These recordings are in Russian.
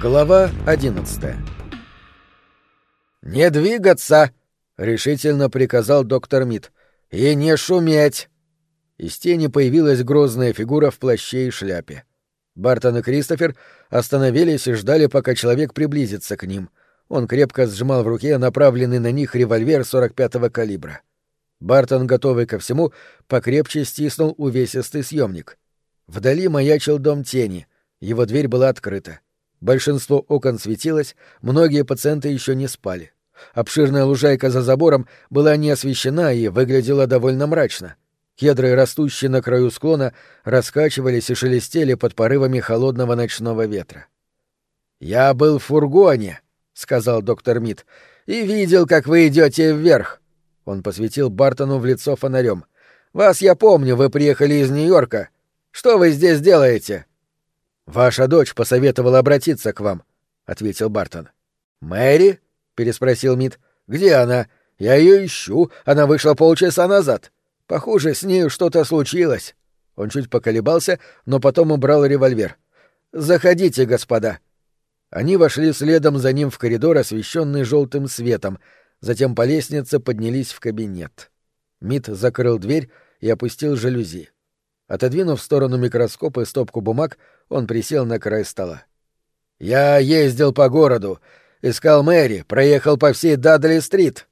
Глава одиннадцатая «Не двигаться!» — решительно приказал доктор Мид. «И не шуметь!» Из тени появилась грозная фигура в плаще и шляпе. Бартон и Кристофер остановились и ждали, пока человек приблизится к ним. Он крепко сжимал в руке направленный на них револьвер 45-го калибра. Бартон, готовый ко всему, покрепче стиснул увесистый съемник. Вдали маячил дом тени, его дверь была открыта. Большинство окон светилось, многие пациенты еще не спали. Обширная лужайка за забором была не освещена и выглядела довольно мрачно. Кедры, растущие на краю склона, раскачивались и шелестели под порывами холодного ночного ветра. «Я был в фургоне», — сказал доктор Мид, — «и видел, как вы идете вверх». Он посветил Бартону в лицо фонарем. «Вас я помню, вы приехали из Нью-Йорка. Что вы здесь делаете?» «Ваша дочь посоветовала обратиться к вам», — ответил Бартон. «Мэри?» — переспросил Мит. «Где она? Я ее ищу. Она вышла полчаса назад. Похоже, с нею что-то случилось». Он чуть поколебался, но потом убрал револьвер. «Заходите, господа». Они вошли следом за ним в коридор, освещенный желтым светом, затем по лестнице поднялись в кабинет. Мит закрыл дверь и опустил жалюзи. Отодвинув в сторону микроскоп и стопку бумаг, он присел на край стола. «Я ездил по городу, искал Мэри, проехал по всей Дадли-стрит».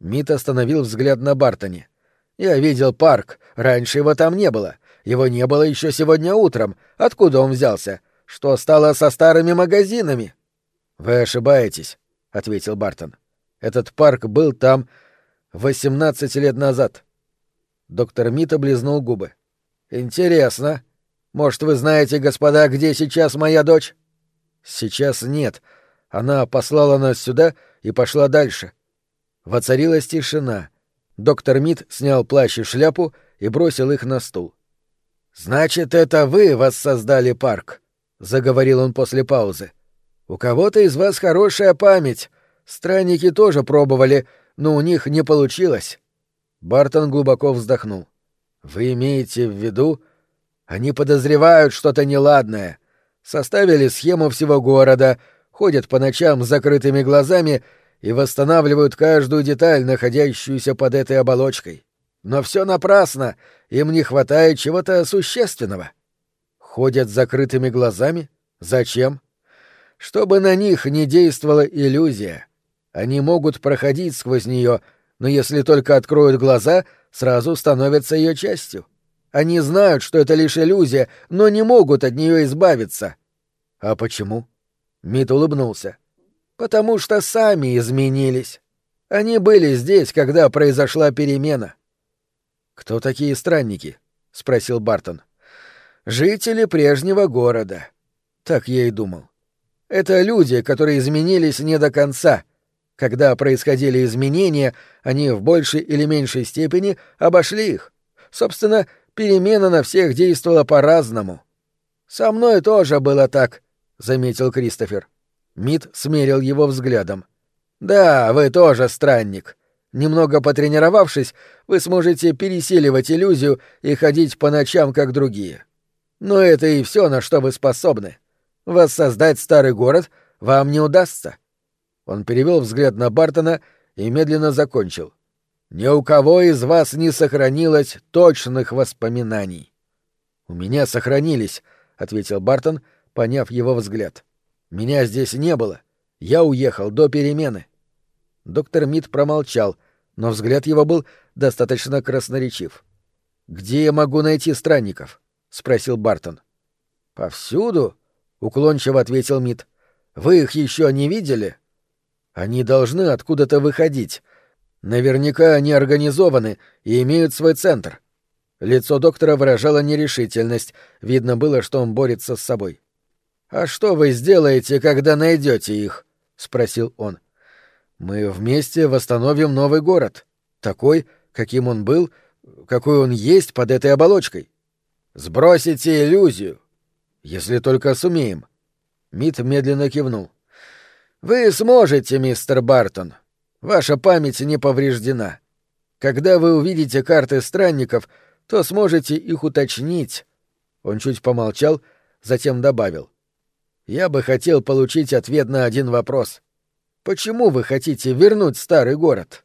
Мит остановил взгляд на Бартоне. «Я видел парк, раньше его там не было. Его не было еще сегодня утром. Откуда он взялся? Что стало со старыми магазинами?» «Вы ошибаетесь», — ответил Бартон. «Этот парк был там восемнадцать лет назад». Доктор Мит облизнул губы. Интересно. Может, вы знаете, господа, где сейчас моя дочь? Сейчас нет. Она послала нас сюда и пошла дальше. Воцарилась тишина. Доктор Мид снял плащ и шляпу и бросил их на стул. Значит, это вы воссоздали парк, заговорил он после паузы. У кого-то из вас хорошая память. Странники тоже пробовали, но у них не получилось. Бартон глубоко вздохнул. Вы имеете в виду, они подозревают что-то неладное. Составили схему всего города, ходят по ночам с закрытыми глазами и восстанавливают каждую деталь, находящуюся под этой оболочкой. Но все напрасно, им не хватает чего-то существенного. Ходят с закрытыми глазами? Зачем? Чтобы на них не действовала иллюзия. Они могут проходить сквозь нее, но если только откроют глаза — сразу становятся ее частью. Они знают, что это лишь иллюзия, но не могут от нее избавиться. А почему? Мит улыбнулся. Потому что сами изменились. Они были здесь, когда произошла перемена. Кто такие странники? спросил Бартон. Жители прежнего города. Так я и думал. Это люди, которые изменились не до конца, когда происходили изменения, они в большей или меньшей степени обошли их. Собственно, перемена на всех действовала по-разному. «Со мной тоже было так», — заметил Кристофер. Мид смерил его взглядом. «Да, вы тоже странник. Немного потренировавшись, вы сможете пересиливать иллюзию и ходить по ночам, как другие. Но это и все, на что вы способны. Воссоздать старый город вам не удастся. Он перевел взгляд на Бартона и медленно закончил. «Ни у кого из вас не сохранилось точных воспоминаний». «У меня сохранились», — ответил Бартон, поняв его взгляд. «Меня здесь не было. Я уехал до перемены». Доктор Мид промолчал, но взгляд его был достаточно красноречив. «Где я могу найти странников?» — спросил Бартон. «Повсюду», — уклончиво ответил Мид. «Вы их еще не видели?» Они должны откуда-то выходить. Наверняка они организованы и имеют свой центр. Лицо доктора выражало нерешительность. Видно было, что он борется с собой. «А что вы сделаете, когда найдете их?» — спросил он. «Мы вместе восстановим новый город. Такой, каким он был, какой он есть под этой оболочкой. Сбросите иллюзию. Если только сумеем». Мит медленно кивнул. Вы сможете, мистер Бартон. Ваша память не повреждена. Когда вы увидите карты странников, то сможете их уточнить. Он чуть помолчал, затем добавил. Я бы хотел получить ответ на один вопрос. Почему вы хотите вернуть старый город?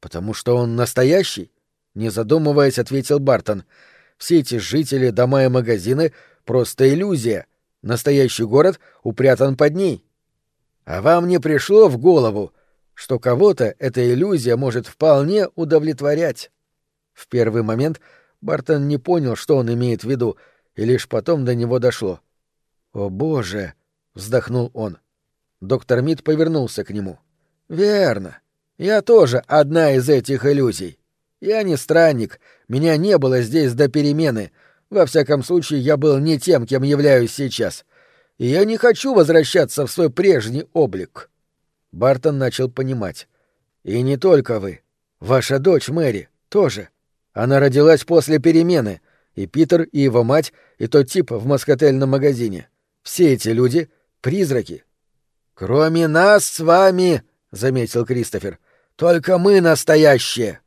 Потому что он настоящий, не задумываясь, ответил Бартон. Все эти жители, дома и магазины — просто иллюзия. Настоящий город упрятан под ней. А вам не пришло в голову, что кого-то эта иллюзия может вполне удовлетворять? В первый момент Бартон не понял, что он имеет в виду, и лишь потом до него дошло. «О, боже!» — вздохнул он. Доктор Мид повернулся к нему. «Верно. Я тоже одна из этих иллюзий. Я не странник, меня не было здесь до перемены. Во всяком случае, я был не тем, кем являюсь сейчас. И я не хочу возвращаться в свой прежний облик». Бартон начал понимать. «И не только вы. Ваша дочь Мэри тоже. Она родилась после перемены, и Питер, и его мать, и тот тип в москотельном магазине. Все эти люди — призраки. «Кроме нас с вами», — заметил Кристофер, — «только мы настоящие».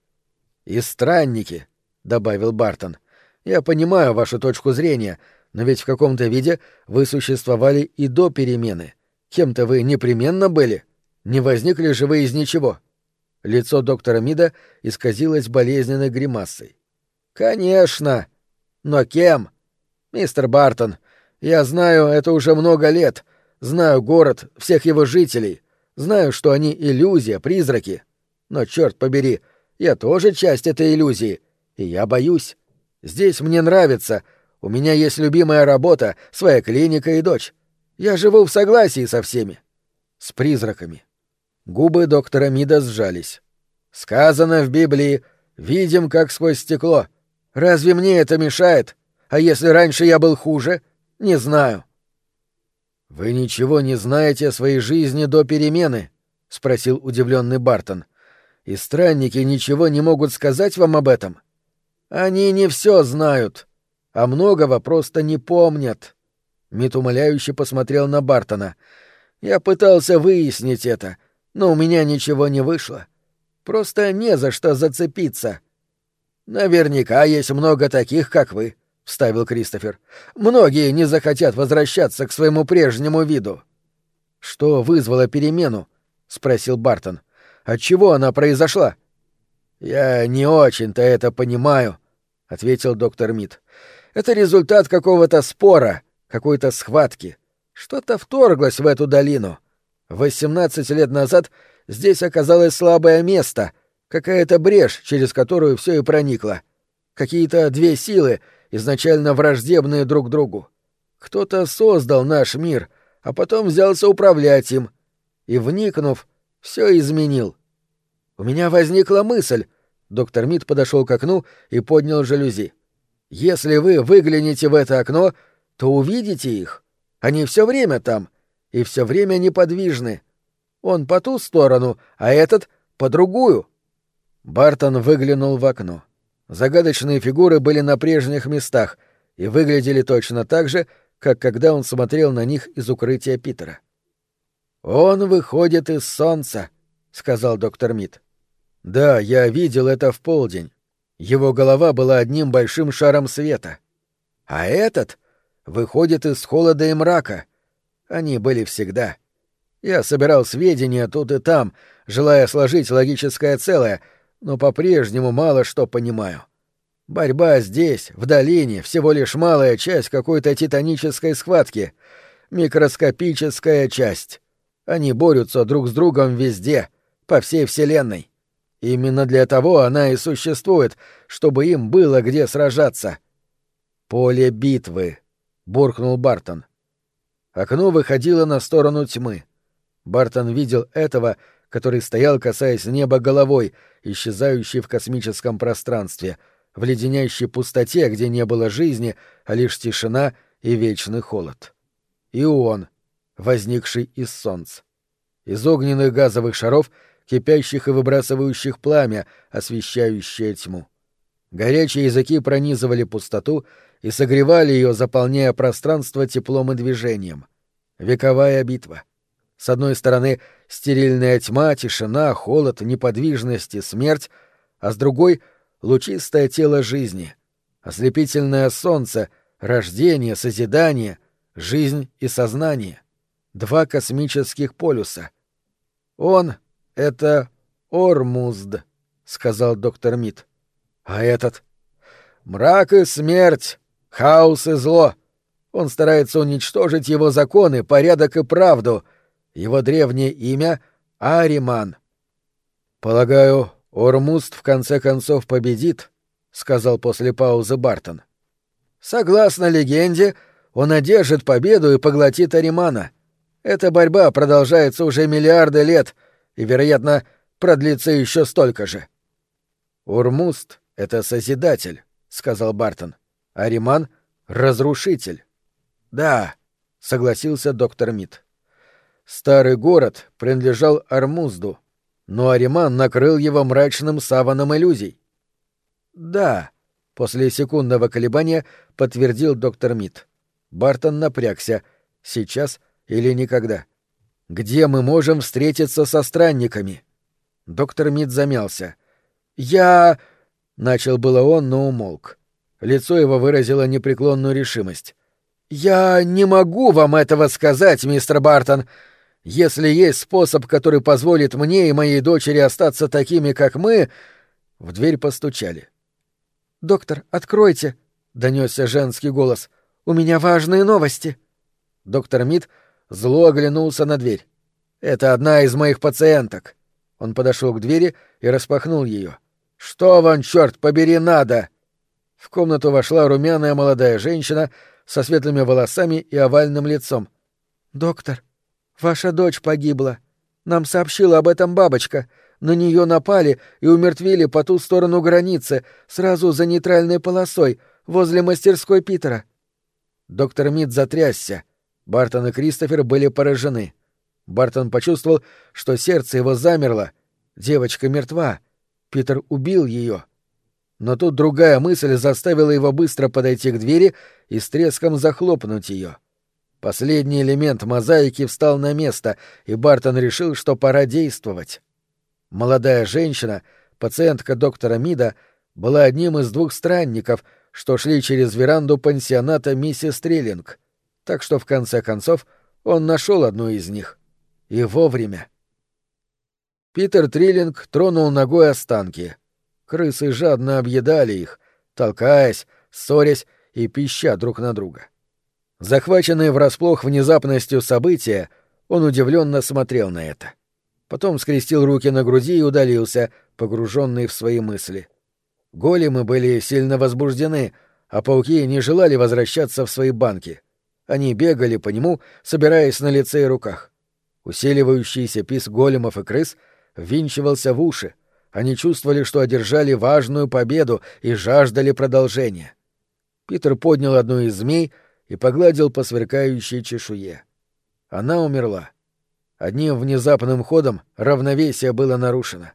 «И странники», — добавил Бартон. «Я понимаю вашу точку зрения, но ведь в каком-то виде вы существовали и до перемены. Кем-то вы непременно были. Не возникли же вы из ничего». Лицо доктора Мида исказилось болезненной гримасой. «Конечно! Но кем? Мистер Бартон, я знаю это уже много лет, знаю город, всех его жителей, знаю, что они иллюзия, призраки. Но, черт побери, я тоже часть этой иллюзии, и я боюсь. Здесь мне нравится, у меня есть любимая работа, своя клиника и дочь. Я живу в согласии со всеми. С призраками. Губы доктора Мида сжались. «Сказано в Библии, видим, как сквозь стекло. Разве мне это мешает? А если раньше я был хуже? Не знаю». «Вы ничего не знаете о своей жизни до перемены?» — спросил удивленный Бартон. «И странники ничего не могут сказать вам об этом?» «Они не все знают, а многого просто не помнят». Мит умоляюще посмотрел на Бартона. «Я пытался выяснить это, но у меня ничего не вышло. Просто не за что зацепиться. Наверняка есть много таких, как вы, вставил Кристофер. Многие не захотят возвращаться к своему прежнему виду. Что вызвало перемену? спросил Бартон. От чего она произошла? Я не очень-то это понимаю, ответил доктор Мид. Это результат какого-то спора, какой-то схватки. Что-то вторглось в эту долину. Восемнадцать лет назад здесь оказалось слабое место, какая-то брешь, через которую все и проникло. Какие-то две силы, изначально враждебные друг другу. Кто-то создал наш мир, а потом взялся управлять им. И, вникнув, все изменил. У меня возникла мысль. Доктор Мид подошел к окну и поднял жалюзи. Если вы выглянете в это окно, то увидите их. Они все время там — и все время неподвижны. Он по ту сторону, а этот — по другую. Бартон выглянул в окно. Загадочные фигуры были на прежних местах и выглядели точно так же, как когда он смотрел на них из укрытия Питера. «Он выходит из солнца», — сказал доктор Мид. «Да, я видел это в полдень. Его голова была одним большим шаром света. А этот выходит из холода и мрака, они были всегда. Я собирал сведения тут и там, желая сложить логическое целое, но по-прежнему мало что понимаю. Борьба здесь, в долине, всего лишь малая часть какой-то титанической схватки. Микроскопическая часть. Они борются друг с другом везде, по всей Вселенной. Именно для того она и существует, чтобы им было где сражаться. «Поле битвы», — буркнул Бартон. Окно выходило на сторону тьмы. Бартон видел этого, который стоял, касаясь неба головой, исчезающий в космическом пространстве, в леденящей пустоте, где не было жизни, а лишь тишина и вечный холод. И он, возникший из солнца. Из огненных газовых шаров, кипящих и выбрасывающих пламя, освещающее тьму. Горячие языки пронизывали пустоту и согревали ее, заполняя пространство теплом и движением. Вековая битва. С одной стороны — стерильная тьма, тишина, холод, неподвижность и смерть, а с другой — лучистое тело жизни, ослепительное солнце, рождение, созидание, жизнь и сознание, два космических полюса. Он — это Ормузд, — сказал доктор Мид. А этот? Мрак и смерть, хаос и зло. Он старается уничтожить его законы, порядок и правду. Его древнее имя — Ариман. Полагаю, Ормуст в конце концов победит, — сказал после паузы Бартон. Согласно легенде, он одержит победу и поглотит Аримана. Эта борьба продолжается уже миллиарды лет и, вероятно, продлится еще столько же. Урмуст — это Созидатель, — сказал Бартон. Ариман — Разрушитель. Да, — согласился доктор Мид. Старый город принадлежал Армузду, но Ариман накрыл его мрачным саваном иллюзий. Да, после секундного колебания подтвердил доктор Мид. Бартон напрягся. Сейчас или никогда. Где мы можем встретиться со странниками? Доктор Мид замялся. Я... Начал было он, но умолк. Лицо его выразило непреклонную решимость. «Я не могу вам этого сказать, мистер Бартон. Если есть способ, который позволит мне и моей дочери остаться такими, как мы...» В дверь постучали. «Доктор, откройте!» — донесся женский голос. «У меня важные новости!» Доктор Мид зло оглянулся на дверь. «Это одна из моих пациенток». Он подошел к двери и распахнул ее. «Что вам, черт побери, надо?» В комнату вошла румяная молодая женщина со светлыми волосами и овальным лицом. «Доктор, ваша дочь погибла. Нам сообщила об этом бабочка. На нее напали и умертвили по ту сторону границы, сразу за нейтральной полосой, возле мастерской Питера». Доктор Мид затрясся. Бартон и Кристофер были поражены. Бартон почувствовал, что сердце его замерло. Девочка мертва. Питер убил ее. Но тут другая мысль заставила его быстро подойти к двери и с треском захлопнуть ее. Последний элемент мозаики встал на место, и Бартон решил, что пора действовать. Молодая женщина, пациентка доктора Мида, была одним из двух странников, что шли через веранду пансионата миссис Триллинг, так что в конце концов он нашел одну из них. И вовремя. Питер Триллинг тронул ногой останки — Крысы жадно объедали их, толкаясь, ссорясь и пища друг на друга. Захваченный врасплох внезапностью события, он удивленно смотрел на это. Потом скрестил руки на груди и удалился, погруженный в свои мысли. Големы были сильно возбуждены, а пауки не желали возвращаться в свои банки. Они бегали по нему, собираясь на лице и руках. Усиливающийся пис големов и крыс ввинчивался в уши, они чувствовали, что одержали важную победу и жаждали продолжения. Питер поднял одну из змей и погладил по сверкающей чешуе. Она умерла. Одним внезапным ходом равновесие было нарушено.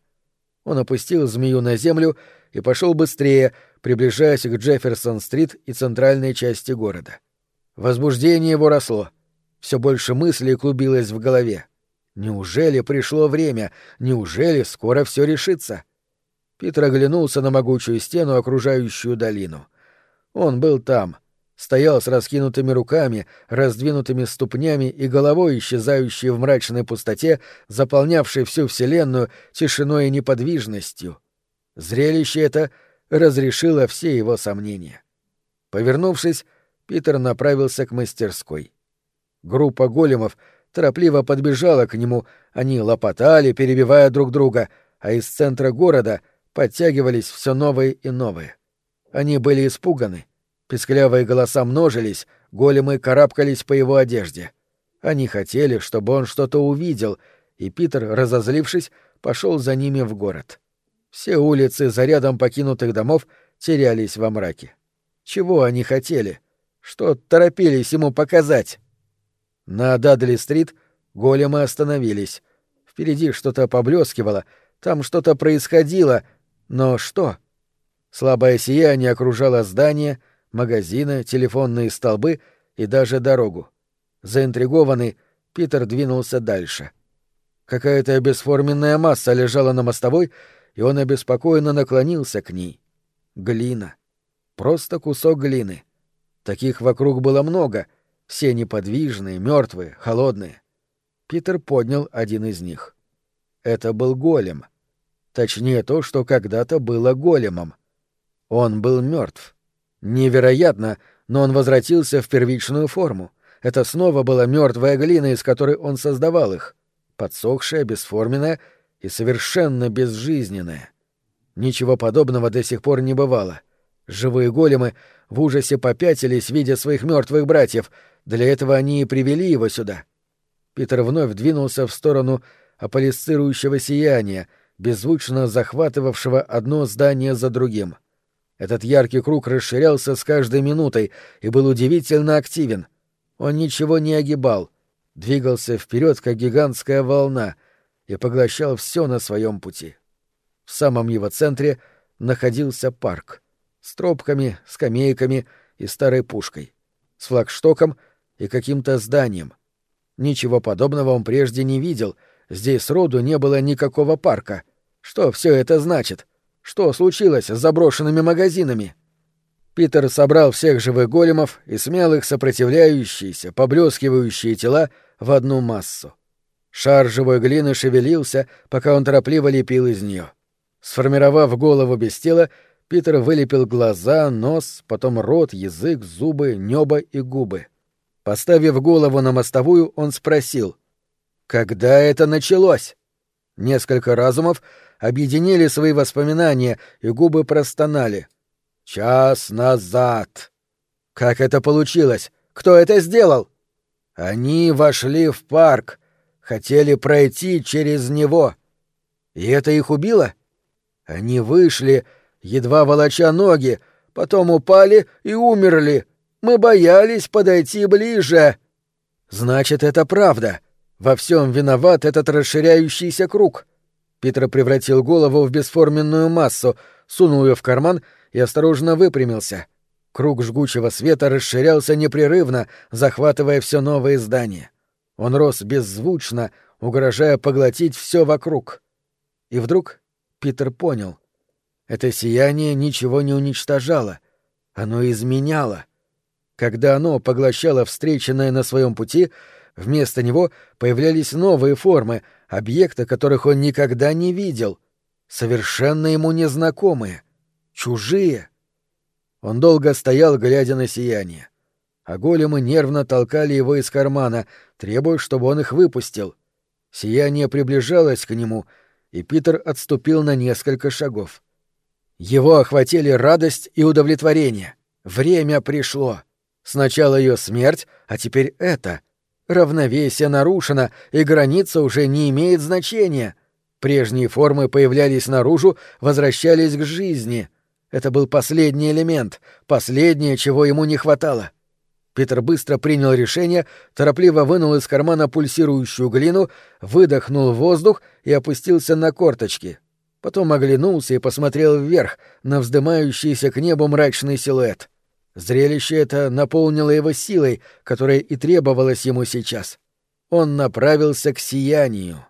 Он опустил змею на землю и пошел быстрее, приближаясь к Джефферсон-стрит и центральной части города. Возбуждение его росло. Все больше мыслей клубилось в голове. Неужели пришло время? Неужели скоро все решится? Питер оглянулся на могучую стену, окружающую долину. Он был там, стоял с раскинутыми руками, раздвинутыми ступнями и головой, исчезающей в мрачной пустоте, заполнявшей всю Вселенную тишиной и неподвижностью. Зрелище это разрешило все его сомнения. Повернувшись, Питер направился к мастерской. Группа големов — торопливо подбежала к нему, они лопотали, перебивая друг друга, а из центра города подтягивались все новые и новые. Они были испуганы. Песклявые голоса множились, големы карабкались по его одежде. Они хотели, чтобы он что-то увидел, и Питер, разозлившись, пошел за ними в город. Все улицы за рядом покинутых домов терялись во мраке. Чего они хотели? Что торопились ему показать? На Дадли-стрит големы остановились. Впереди что-то поблескивало, там что-то происходило, но что? Слабое сияние окружало здание, магазины, телефонные столбы и даже дорогу. Заинтригованный, Питер двинулся дальше. Какая-то бесформенная масса лежала на мостовой, и он обеспокоенно наклонился к ней. Глина. Просто кусок глины. Таких вокруг было много — все неподвижные, мертвые, холодные. Питер поднял один из них. Это был голем. Точнее, то, что когда-то было големом. Он был мертв. Невероятно, но он возвратился в первичную форму. Это снова была мертвая глина, из которой он создавал их. Подсохшая, бесформенная и совершенно безжизненная. Ничего подобного до сих пор не бывало. Живые големы в ужасе попятились, видя своих мертвых братьев. Для этого они и привели его сюда. Питер вновь двинулся в сторону аполисцирующего сияния, беззвучно захватывавшего одно здание за другим. Этот яркий круг расширялся с каждой минутой и был удивительно активен. Он ничего не огибал, двигался вперед, как гигантская волна, и поглощал все на своем пути. В самом его центре находился парк с тропками, скамейками и старой пушкой, с флагштоком и каким-то зданием. Ничего подобного он прежде не видел, здесь роду не было никакого парка. Что все это значит? Что случилось с заброшенными магазинами? Питер собрал всех живых големов и смял их сопротивляющиеся, поблескивающие тела в одну массу. Шар живой глины шевелился, пока он торопливо лепил из нее. Сформировав голову без тела, Питер вылепил глаза, нос, потом рот, язык, зубы, небо и губы. Поставив голову на мостовую, он спросил, «Когда это началось?» Несколько разумов объединили свои воспоминания, и губы простонали. «Час назад». «Как это получилось? Кто это сделал?» «Они вошли в парк, хотели пройти через него. И это их убило?» Они вышли, едва волоча ноги, потом упали и умерли. Мы боялись подойти ближе. Значит, это правда. Во всем виноват этот расширяющийся круг. Питер превратил голову в бесформенную массу, сунул ее в карман и осторожно выпрямился. Круг жгучего света расширялся непрерывно, захватывая все новые здания. Он рос беззвучно, угрожая поглотить все вокруг. И вдруг Питер понял. Это сияние ничего не уничтожало, оно изменяло. Когда оно поглощало встреченное на своем пути, вместо него появлялись новые формы, объекты, которых он никогда не видел, совершенно ему незнакомые, чужие. Он долго стоял, глядя на сияние. А големы нервно толкали его из кармана, требуя, чтобы он их выпустил. Сияние приближалось к нему — и Питер отступил на несколько шагов. Его охватили радость и удовлетворение. Время пришло. Сначала ее смерть, а теперь это. Равновесие нарушено, и граница уже не имеет значения. Прежние формы появлялись наружу, возвращались к жизни. Это был последний элемент, последнее, чего ему не хватало. — Питер быстро принял решение, торопливо вынул из кармана пульсирующую глину, выдохнул воздух и опустился на корточки. Потом оглянулся и посмотрел вверх, на вздымающийся к небу мрачный силуэт. Зрелище это наполнило его силой, которая и требовалась ему сейчас. Он направился к сиянию.